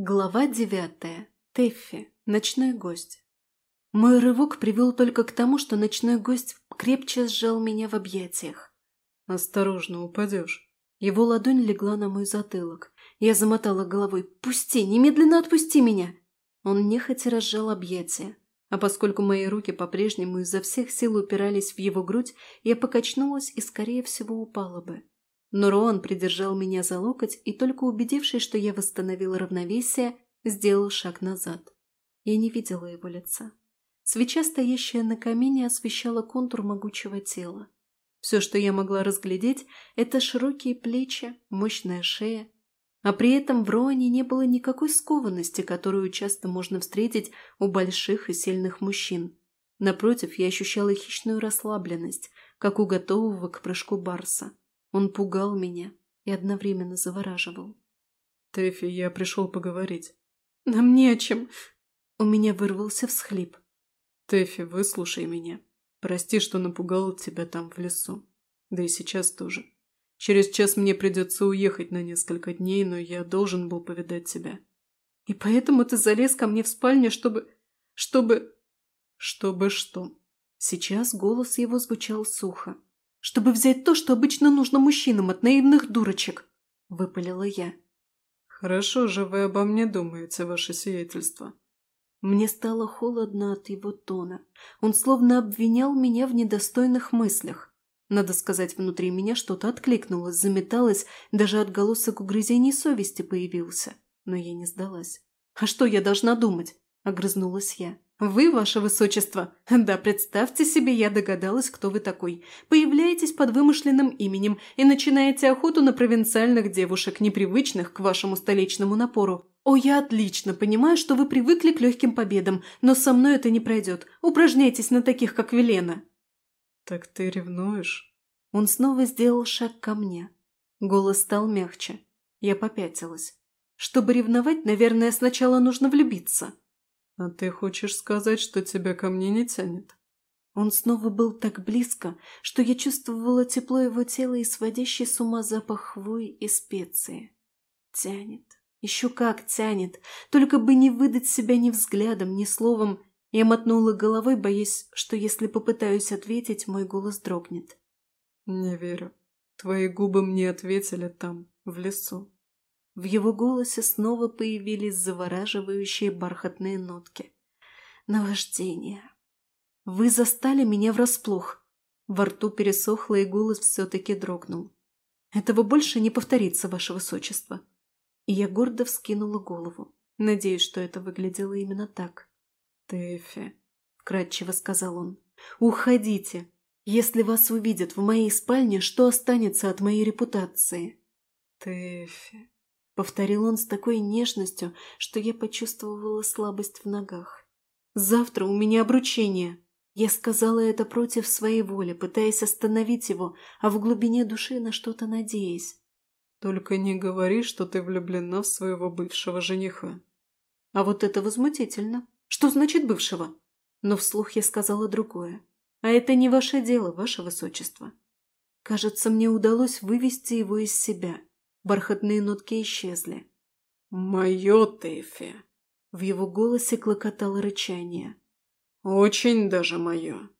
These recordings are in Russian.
Глава девятая. Тэффи. Ночной гость. Мой рывок привел только к тому, что ночной гость крепче сжал меня в объятиях. «Осторожно, упадешь». Его ладонь легла на мой затылок. Я замотала головой. «Пусти! Немедленно отпусти меня!» Он нехотя разжал объятия. А поскольку мои руки по-прежнему изо всех сил упирались в его грудь, я покачнулась и, скорее всего, упала бы. Но Роан придержал меня за локоть и, только убедившись, что я восстановила равновесие, сделал шаг назад. Я не видела его лица. Свеча, стоящая на камине, освещала контур могучего тела. Все, что я могла разглядеть, это широкие плечи, мощная шея. А при этом в Роане не было никакой скованности, которую часто можно встретить у больших и сильных мужчин. Напротив, я ощущала хищную расслабленность, как у готового к прыжку барса. Он пугал меня и одновременно завораживал. «Тэфи, я пришел поговорить». «Нам не о чем». У меня вырвался всхлип. «Тэфи, выслушай меня. Прости, что напугал тебя там в лесу. Да и сейчас тоже. Через час мне придется уехать на несколько дней, но я должен был повидать тебя. И поэтому ты залез ко мне в спальню, чтобы... чтобы... Чтобы что?» Сейчас голос его звучал сухо чтобы взять то, что обычно нужно мужчинам от наивных дурочек», – выпалила я. «Хорошо же вы обо мне думаете, ваше сиятельство». Мне стало холодно от его тона. Он словно обвинял меня в недостойных мыслях. Надо сказать, внутри меня что-то откликнулось, заметалось, даже отголосок угрызений совести появился. Но я не сдалась. «А что я должна думать?» – огрызнулась я. «Вы, ваше высочество? Да, представьте себе, я догадалась, кто вы такой. Появляетесь под вымышленным именем и начинаете охоту на провинциальных девушек, непривычных к вашему столичному напору. О, я отлично понимаю, что вы привыкли к легким победам, но со мной это не пройдет. Упражняйтесь на таких, как Велена». «Так ты ревнуешь?» Он снова сделал шаг ко мне. Голос стал мягче. Я попятилась. Чтобы ревновать, наверное, сначала нужно влюбиться. «А ты хочешь сказать, что тебя ко мне не тянет?» Он снова был так близко, что я чувствовала тепло его тела и сводящий с ума запах хвои и специи. Тянет. Еще как тянет. Только бы не выдать себя ни взглядом, ни словом. Я мотнула головой, боясь, что если попытаюсь ответить, мой голос дрогнет. «Не верю. Твои губы мне ответили там, в лесу. В его голосе снова появились завораживающие бархатные нотки. Наваждение. Вы застали меня врасплох. Во рту пересохло, и голос все-таки дрогнул. Этого больше не повторится, ваше высочество. И я гордо вскинула голову. Надеюсь, что это выглядело именно так. «Тэфи», — вкратчиво сказал он, — «уходите. Если вас увидят в моей спальне, что останется от моей репутации?» «Тэфи», Повторил он с такой нежностью, что я почувствовала слабость в ногах. «Завтра у меня обручение!» Я сказала это против своей воли, пытаясь остановить его, а в глубине души на что-то надеясь. «Только не говори, что ты влюблена в своего бывшего жениха». А вот это возмутительно. Что значит бывшего? Но вслух я сказала другое. А это не ваше дело, ваше высочество. Кажется, мне удалось вывести его из себя. Бархатные нотки исчезли. «Мое Тэфи!» В его голосе клокотало рычание. «Очень даже мое!»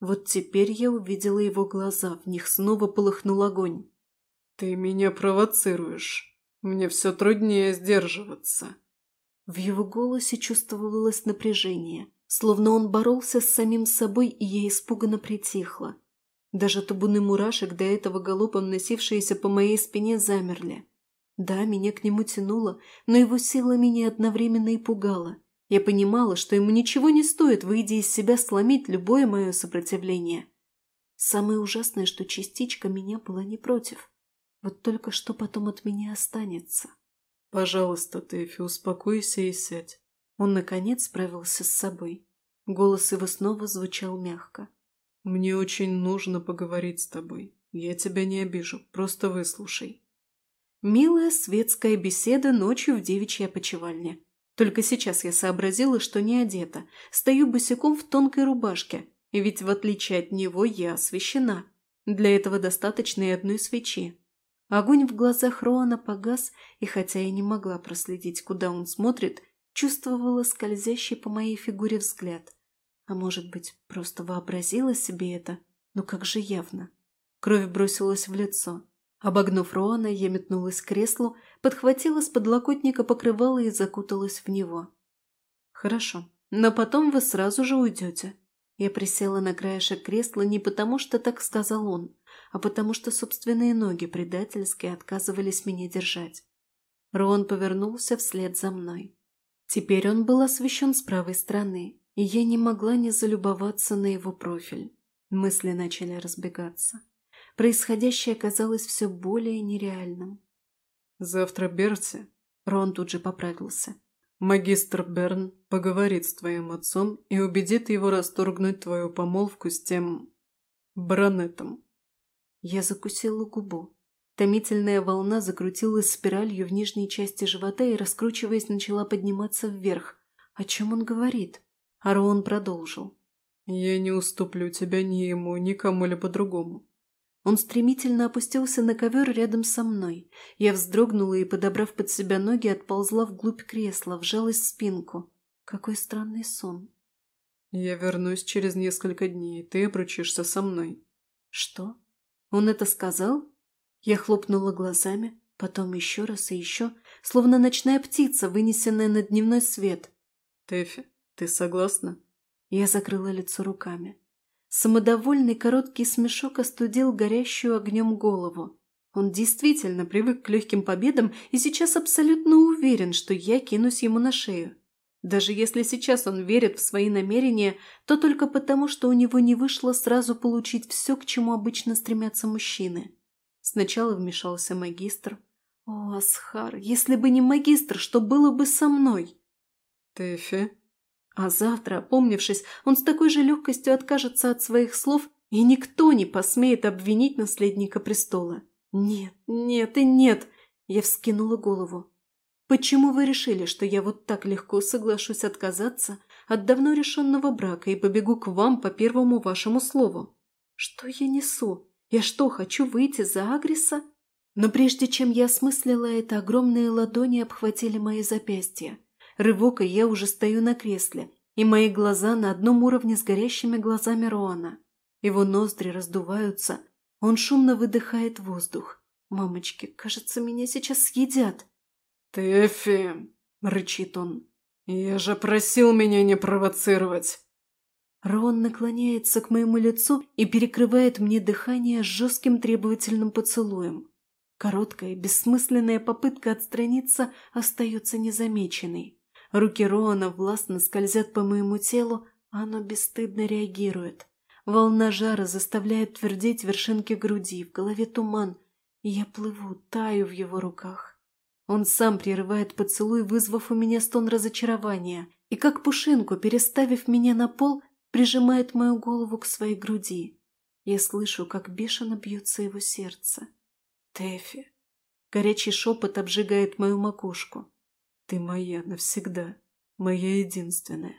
Вот теперь я увидела его глаза, в них снова полыхнул огонь. «Ты меня провоцируешь. Мне все труднее сдерживаться». В его голосе чувствовалось напряжение, словно он боролся с самим собой, и я испуганно притихла. Даже табуны мурашек, до этого галопом носившиеся по моей спине, замерли. Да, меня к нему тянуло, но его сила меня одновременно и пугала. Я понимала, что ему ничего не стоит, выйдя из себя, сломить любое мое сопротивление. Самое ужасное, что частичка меня была не против. Вот только что потом от меня останется. «Пожалуйста, Тэфи, успокойся и сядь». Он, наконец, справился с собой. Голос его снова звучал мягко. «Мне очень нужно поговорить с тобой. Я тебя не обижу, просто выслушай». Милая светская беседа ночью в девичьей опочивальне. Только сейчас я сообразила, что не одета. Стою босиком в тонкой рубашке, ведь в отличие от него я освещена. Для этого достаточно и одной свечи. Огонь в глазах Роана погас, и хотя я не могла проследить, куда он смотрит, чувствовала скользящий по моей фигуре взгляд. А может быть, просто вообразила себе это, но как же явно. Кровь бросилась в лицо. Обогнув Роана, я метнулась к креслу, подхватила с подлокотника покрывало и закуталась в него. «Хорошо, но потом вы сразу же уйдете». Я присела на краешек кресла не потому, что так сказал он, а потому что собственные ноги предательски отказывались меня держать. Рон повернулся вслед за мной. Теперь он был освещен с правой стороны, и я не могла не залюбоваться на его профиль. Мысли начали разбегаться. Происходящее казалось все более нереальным. «Завтра Берти...» Рон тут же поправился. «Магистр Берн поговорит с твоим отцом и убедит его расторгнуть твою помолвку с тем... баронетом». Я закусила губу. Томительная волна закрутилась спиралью в нижней части живота и, раскручиваясь, начала подниматься вверх. О чем он говорит? Арон продолжил. «Я не уступлю тебя ни ему, ни кому-либо другому. Он стремительно опустился на ковер рядом со мной. Я вздрогнула и, подобрав под себя ноги, отползла вглубь кресла, вжалась в спинку. Какой странный сон. «Я вернусь через несколько дней, ты обручишься со мной». «Что? Он это сказал?» Я хлопнула глазами, потом еще раз и еще, словно ночная птица, вынесенная на дневной свет. «Тэфи, ты согласна?» Я закрыла лицо руками. Самодовольный короткий смешок остудил горящую огнем голову. Он действительно привык к легким победам и сейчас абсолютно уверен, что я кинусь ему на шею. Даже если сейчас он верит в свои намерения, то только потому, что у него не вышло сразу получить все, к чему обычно стремятся мужчины. Сначала вмешался магистр. «О, Асхар, если бы не магистр, что было бы со мной?» «Тэфи?» А завтра, опомнившись, он с такой же легкостью откажется от своих слов, и никто не посмеет обвинить наследника престола. Нет, нет и нет, я вскинула голову. Почему вы решили, что я вот так легко соглашусь отказаться от давно решенного брака и побегу к вам по первому вашему слову? Что я несу? Я что, хочу выйти за Агриса? Но прежде чем я осмыслила это, огромные ладони обхватили мои запястья. Рывок, и я уже стою на кресле, и мои глаза на одном уровне с горящими глазами Роана. Его ноздри раздуваются, он шумно выдыхает воздух. «Мамочки, кажется, меня сейчас съедят». «Тэфи!» – рычит он. «Я же просил меня не провоцировать!» Рон наклоняется к моему лицу и перекрывает мне дыхание жестким требовательным поцелуем. Короткая, бессмысленная попытка отстраниться остается незамеченной. Руки Роана властно скользят по моему телу, а оно бесстыдно реагирует. Волна жара заставляет твердеть вершинки груди, в голове туман, и я плыву, таю в его руках. Он сам прерывает поцелуй, вызвав у меня стон разочарования, и как пушинку, переставив меня на пол, прижимает мою голову к своей груди. Я слышу, как бешено бьется его сердце. Тэфи. Горячий шепот обжигает мою макушку. Ты моя навсегда, моя единственная.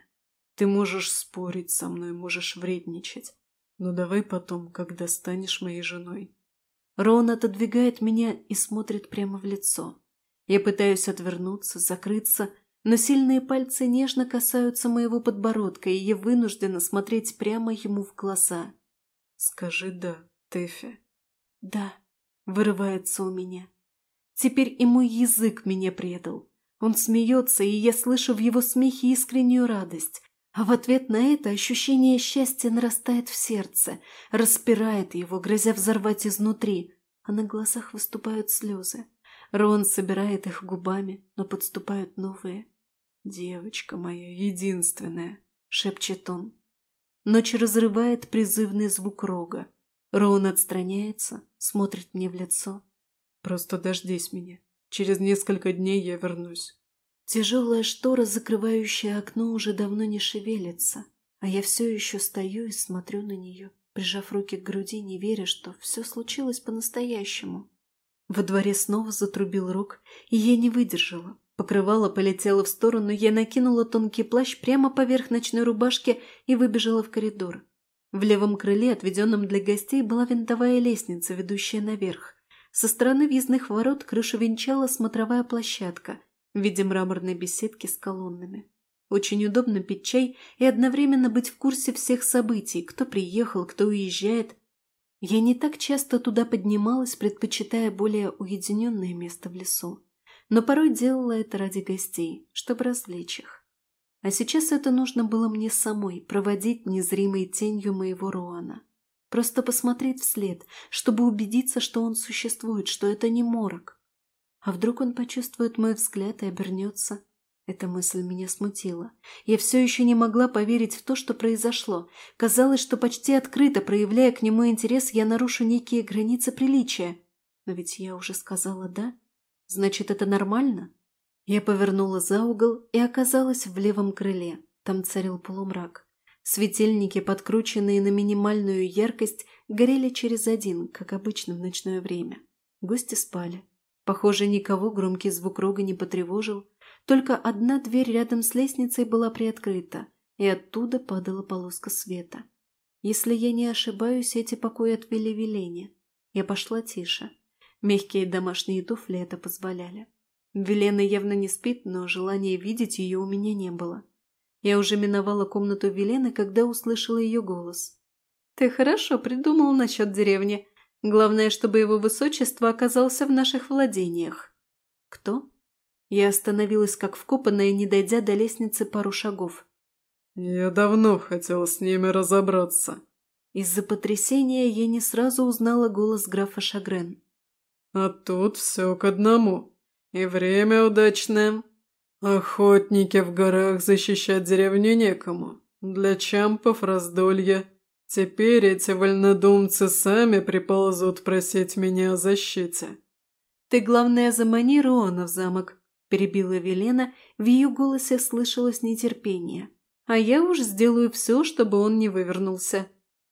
Ты можешь спорить со мной, можешь вредничать. Но давай потом, когда станешь моей женой. Рон отодвигает меня и смотрит прямо в лицо. Я пытаюсь отвернуться, закрыться, но сильные пальцы нежно касаются моего подбородка, и я вынуждена смотреть прямо ему в глаза. «Скажи «да», Тэфи». «Да», — вырывается у меня. Теперь и мой язык меня предал. Он смеется, и я слышу в его смехе искреннюю радость. А в ответ на это ощущение счастья нарастает в сердце, распирает его, грозя взорвать изнутри, а на глазах выступают слезы. Рон собирает их губами, но подступают новые. «Девочка моя, единственная», — шепчет он. Ночь разрывает призывный звук рога. Рон отстраняется, смотрит мне в лицо. «Просто дождись меня. Через несколько дней я вернусь. Тяжелая штора, закрывающая окно, уже давно не шевелится, а я все еще стою и смотрю на нее, прижав руки к груди, не веря, что все случилось по-настоящему. Во дворе снова затрубил рог, и я не выдержала. Покрывало полетело в сторону, я накинула тонкий плащ прямо поверх ночной рубашки и выбежала в коридор. В левом крыле, отведенном для гостей, была винтовая лестница, ведущая наверх. Со стороны въездных ворот крышу венчала смотровая площадка в виде мраморной беседки с колоннами. Очень удобно пить чай и одновременно быть в курсе всех событий, кто приехал, кто уезжает. Я не так часто туда поднималась, предпочитая более уединенное место в лесу, но порой делала это ради гостей, чтобы развлечь их. А сейчас это нужно было мне самой, проводить незримой тенью моего Руана. Просто посмотреть вслед, чтобы убедиться, что он существует, что это не морок. А вдруг он почувствует мой взгляд и обернется? Эта мысль меня смутила. Я все еще не могла поверить в то, что произошло. Казалось, что почти открыто, проявляя к нему интерес, я нарушу некие границы приличия. Но ведь я уже сказала «да». Значит, это нормально? Я повернула за угол и оказалась в левом крыле. Там царил полумрак. Светильники, подкрученные на минимальную яркость, горели через один, как обычно в ночное время. Гости спали. Похоже, никого громкий звук рога не потревожил. Только одна дверь рядом с лестницей была приоткрыта, и оттуда падала полоска света. Если я не ошибаюсь, эти покои отвели Велене. Я пошла тише. Мягкие домашние туфли это позволяли. Велена явно не спит, но желания видеть ее у меня не было. Я уже миновала комнату Велены, когда услышала ее голос. «Ты хорошо придумал насчет деревни. Главное, чтобы его высочество оказался в наших владениях». «Кто?» Я остановилась как вкопанная, не дойдя до лестницы пару шагов. «Я давно хотела с ними разобраться». Из-за потрясения я не сразу узнала голос графа Шагрен. «А тут все к одному. И время удачное. Охотники в горах защищать деревню некому. Для чампов раздолье. Теперь эти вольнодумцы сами приползут просить меня о защите. Ты, главное, замани Руана в замок, перебила Велена, в ее голосе слышалось нетерпение. А я уж сделаю все, чтобы он не вывернулся.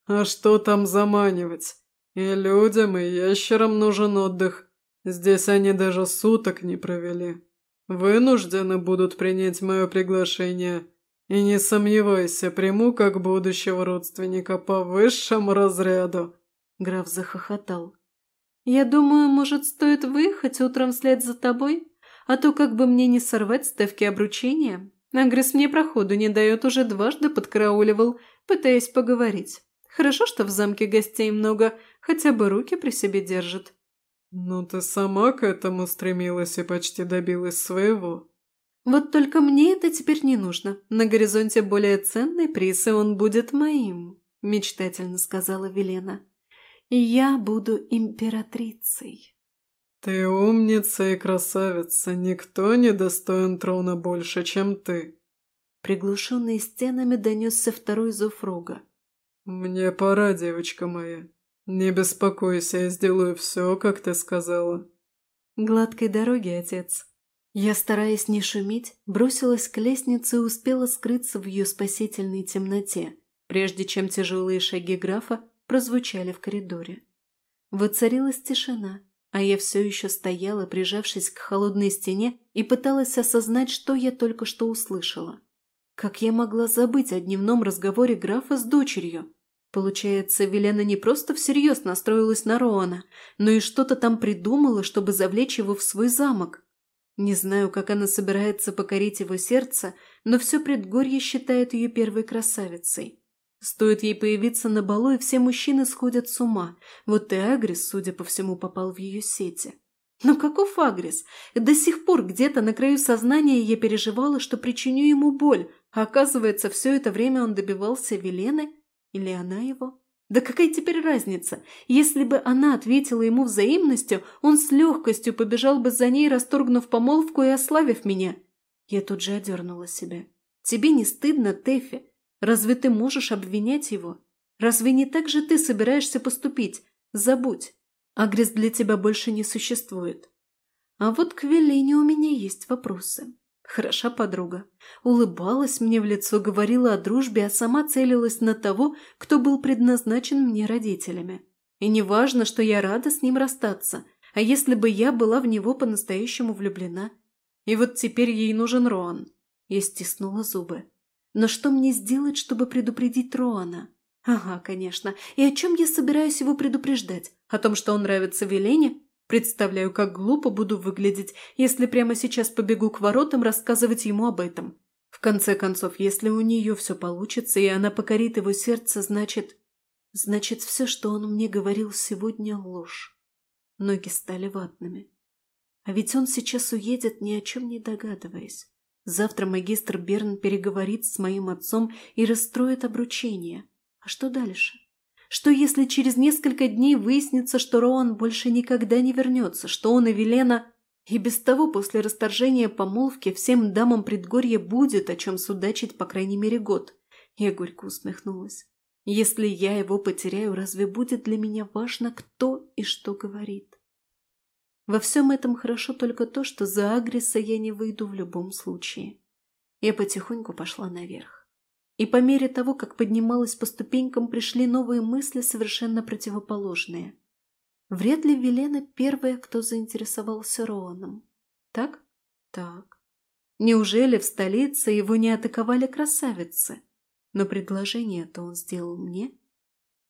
А что там заманивать? И людям, и ящерам нужен отдых. Здесь они даже суток не провели. Вынуждены будут принять мое приглашение. И не сомневайся, приму как будущего родственника по высшему разряду. Граф захохотал. «Я думаю, может, стоит выехать утром вслед за тобой? А то как бы мне не сорвать ставки обручения. Агресс мне проходу не дает, уже дважды подкарауливал, пытаясь поговорить. Хорошо, что в замке гостей много, хотя бы руки при себе держит. «Ну ты сама к этому стремилась и почти добилась своего». «Вот только мне это теперь не нужно. На горизонте более ценный приз, и он будет моим», – мечтательно сказала Велена. «И я буду императрицей». «Ты умница и красавица. Никто не достоин трона больше, чем ты». Приглушенный стенами донесся второй зов рога. «Мне пора, девочка моя. «Не беспокойся, я сделаю все, как ты сказала». «Гладкой дороги, отец». Я, стараясь не шуметь, бросилась к лестнице и успела скрыться в ее спасительной темноте, прежде чем тяжелые шаги графа прозвучали в коридоре. Воцарилась тишина, а я все еще стояла, прижавшись к холодной стене и пыталась осознать, что я только что услышала. Как я могла забыть о дневном разговоре графа с дочерью? Получается, Велена не просто всерьез настроилась на Роана, но и что-то там придумала, чтобы завлечь его в свой замок. Не знаю, как она собирается покорить его сердце, но все предгорье считает ее первой красавицей. Стоит ей появиться на балу, и все мужчины сходят с ума. Вот и Агрис, судя по всему, попал в ее сети. Но каков Агрис? До сих пор где-то на краю сознания я переживала, что причиню ему боль, а оказывается, все это время он добивался Велены – или она его? Да какая теперь разница? Если бы она ответила ему взаимностью, он с легкостью побежал бы за ней, расторгнув помолвку и ославив меня. Я тут же одернула себя. Тебе не стыдно, Тэфи? Разве ты можешь обвинять его? Разве не так же ты собираешься поступить? Забудь. Агрес для тебя больше не существует. А вот к Велине у меня есть вопросы. Хороша подруга. Улыбалась мне в лицо, говорила о дружбе, а сама целилась на того, кто был предназначен мне родителями. И не важно, что я рада с ним расстаться, а если бы я была в него по-настоящему влюблена? И вот теперь ей нужен Роан. Я стиснула зубы. Но что мне сделать, чтобы предупредить Роана? Ага, конечно. И о чем я собираюсь его предупреждать? О том, что он нравится Велене? Представляю, как глупо буду выглядеть, если прямо сейчас побегу к воротам рассказывать ему об этом. В конце концов, если у нее все получится, и она покорит его сердце, значит... Значит, все, что он мне говорил сегодня, ложь. Ноги стали ватными. А ведь он сейчас уедет, ни о чем не догадываясь. Завтра магистр Берн переговорит с моим отцом и расстроит обручение. А что дальше? Что если через несколько дней выяснится, что Роан больше никогда не вернется, что он и Велена... И без того после расторжения помолвки всем дамам предгорья будет о чем судачить по крайней мере год. Я горько усмехнулась. Если я его потеряю, разве будет для меня важно, кто и что говорит? Во всем этом хорошо только то, что за Агриса я не выйду в любом случае. Я потихоньку пошла наверх. И по мере того, как поднималась по ступенькам, пришли новые мысли, совершенно противоположные. Вряд ли Велена первая, кто заинтересовался Роаном. Так? Так. Неужели в столице его не атаковали красавицы? Но предложение-то он сделал мне.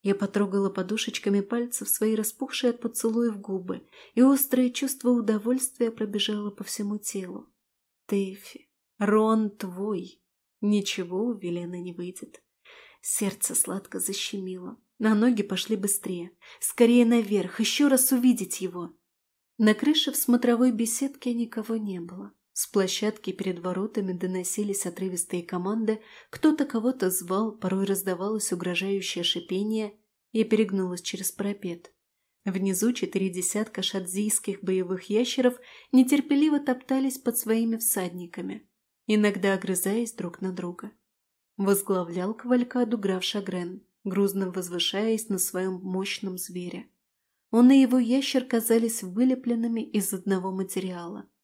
Я потрогала подушечками пальцев свои распухшие от поцелуев губы, и острое чувство удовольствия пробежало по всему телу. Тэфи, Рон твой. Ничего у Велена не выйдет. Сердце сладко защемило. На ноги пошли быстрее. Скорее наверх, еще раз увидеть его. На крыше в смотровой беседке никого не было. С площадки перед воротами доносились отрывистые команды, кто-то кого-то звал, порой раздавалось угрожающее шипение. Я перегнулась через парапет. Внизу четыре десятка шадзийских боевых ящеров нетерпеливо топтались под своими всадниками, иногда огрызаясь друг на друга. Возглавлял кавалькаду граф Шагрен, грузно возвышаясь на своем мощном звере. Он и его ящер казались вылепленными из одного материала –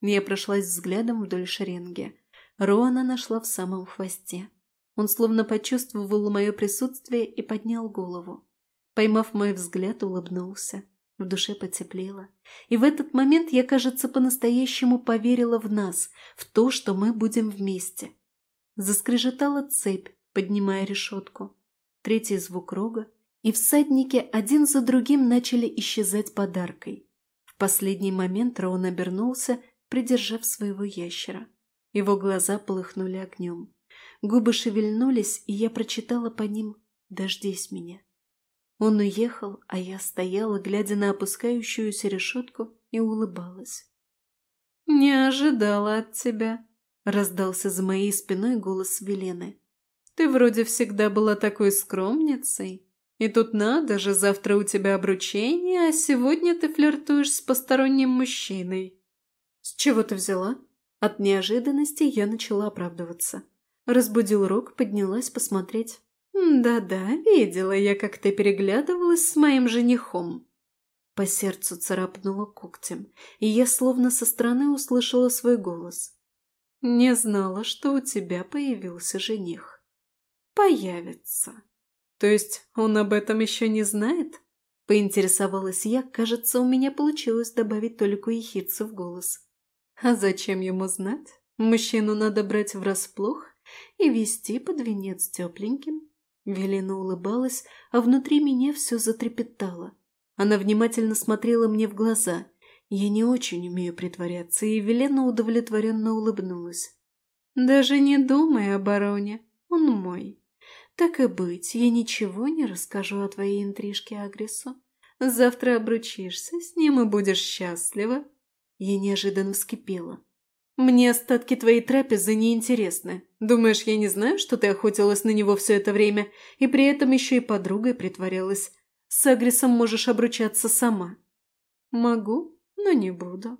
я прошлась взглядом вдоль шеренги. Роана нашла в самом хвосте. Он словно почувствовал мое присутствие и поднял голову. Поймав мой взгляд, улыбнулся. В душе потеплело. И в этот момент я, кажется, по-настоящему поверила в нас, в то, что мы будем вместе. Заскрежетала цепь, поднимая решетку. Третий звук рога, и всадники один за другим начали исчезать подаркой. В последний момент Роун обернулся придержав своего ящера. Его глаза полыхнули огнем. Губы шевельнулись, и я прочитала по ним «Дождись меня». Он уехал, а я стояла, глядя на опускающуюся решетку, и улыбалась. «Не ожидала от тебя», — раздался за моей спиной голос Велены. «Ты вроде всегда была такой скромницей. И тут надо же, завтра у тебя обручение, а сегодня ты флиртуешь с посторонним мужчиной». «С чего ты взяла?» От неожиданности я начала оправдываться. Разбудил Рок, поднялась посмотреть. «Да-да, видела я, как ты переглядывалась с моим женихом». По сердцу царапнула когтем, и я словно со стороны услышала свой голос. «Не знала, что у тебя появился жених». «Появится». «То есть он об этом еще не знает?» Поинтересовалась я, кажется, у меня получилось добавить только ехидцу в голос. А зачем ему знать? Мужчину надо брать врасплох и вести под венец тепленьким. Велена улыбалась, а внутри меня все затрепетало. Она внимательно смотрела мне в глаза. Я не очень умею притворяться, и Велена удовлетворенно улыбнулась. «Даже не думай о бароне, он мой. Так и быть, я ничего не расскажу о твоей интрижке Агресу. Завтра обручишься с ним и будешь счастлива, я неожиданно вскипела. «Мне остатки твоей трапезы неинтересны. Думаешь, я не знаю, что ты охотилась на него все это время, и при этом еще и подругой притворялась? С Агрисом можешь обручаться сама». «Могу, но не буду.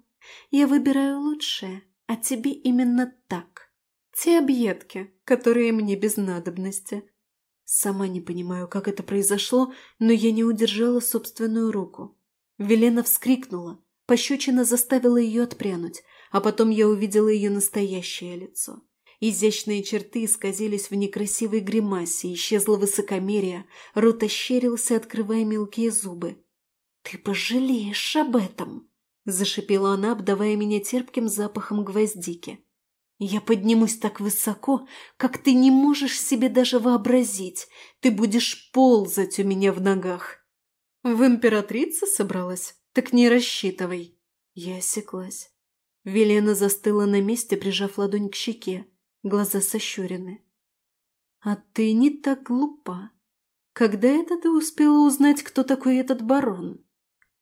Я выбираю лучшее, а тебе именно так. Те объедки, которые мне без надобности». Сама не понимаю, как это произошло, но я не удержала собственную руку. Велена вскрикнула, Пощечина заставила ее отпрянуть, а потом я увидела ее настоящее лицо. Изящные черты исказились в некрасивой гримасе, исчезло высокомерие, рот ощерился, открывая мелкие зубы. «Ты пожалеешь об этом!» – зашипела она, обдавая меня терпким запахом гвоздики. «Я поднимусь так высоко, как ты не можешь себе даже вообразить. Ты будешь ползать у меня в ногах». «В императрице собралась?» Так не рассчитывай. Я осеклась. Велена застыла на месте, прижав ладонь к щеке, глаза сощурены. «А ты не так глупа. Когда это ты успела узнать, кто такой этот барон?»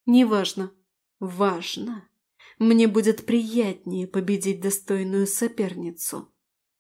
«Неважно. Важно. Мне будет приятнее победить достойную соперницу».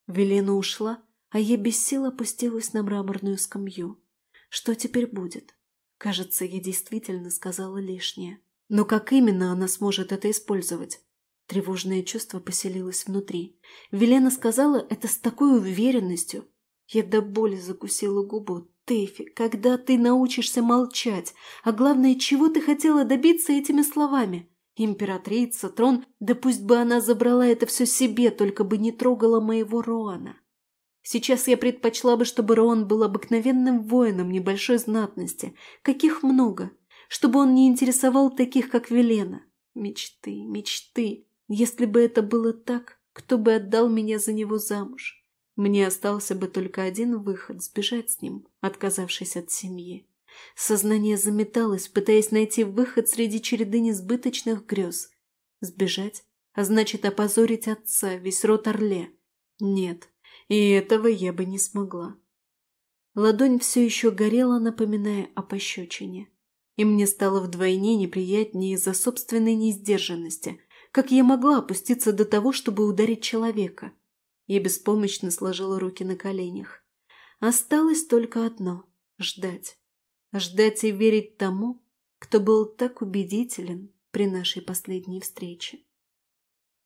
Велена ушла, а я без сил опустилась на мраморную скамью. Что теперь будет? Кажется, я действительно сказала лишнее. Но как именно она сможет это использовать? Тревожное чувство поселилось внутри. Велена сказала это с такой уверенностью. Я до боли закусила губу. Тэфи, когда ты научишься молчать? А главное, чего ты хотела добиться этими словами? Императрица, трон, да пусть бы она забрала это все себе, только бы не трогала моего Роана. Сейчас я предпочла бы, чтобы Роан был обыкновенным воином небольшой знатности, каких много, чтобы он не интересовал таких, как Велена. Мечты, мечты. Если бы это было так, кто бы отдал меня за него замуж? Мне остался бы только один выход – сбежать с ним, отказавшись от семьи. Сознание заметалось, пытаясь найти выход среди череды несбыточных грез. Сбежать, а значит опозорить отца, весь род Орле. Нет, и этого я бы не смогла. Ладонь все еще горела, напоминая о пощечине. И мне стало вдвойне неприятнее из-за собственной несдержанности. Как я могла опуститься до того, чтобы ударить человека? Я беспомощно сложила руки на коленях. Осталось только одно – ждать. Ждать и верить тому, кто был так убедителен при нашей последней встрече.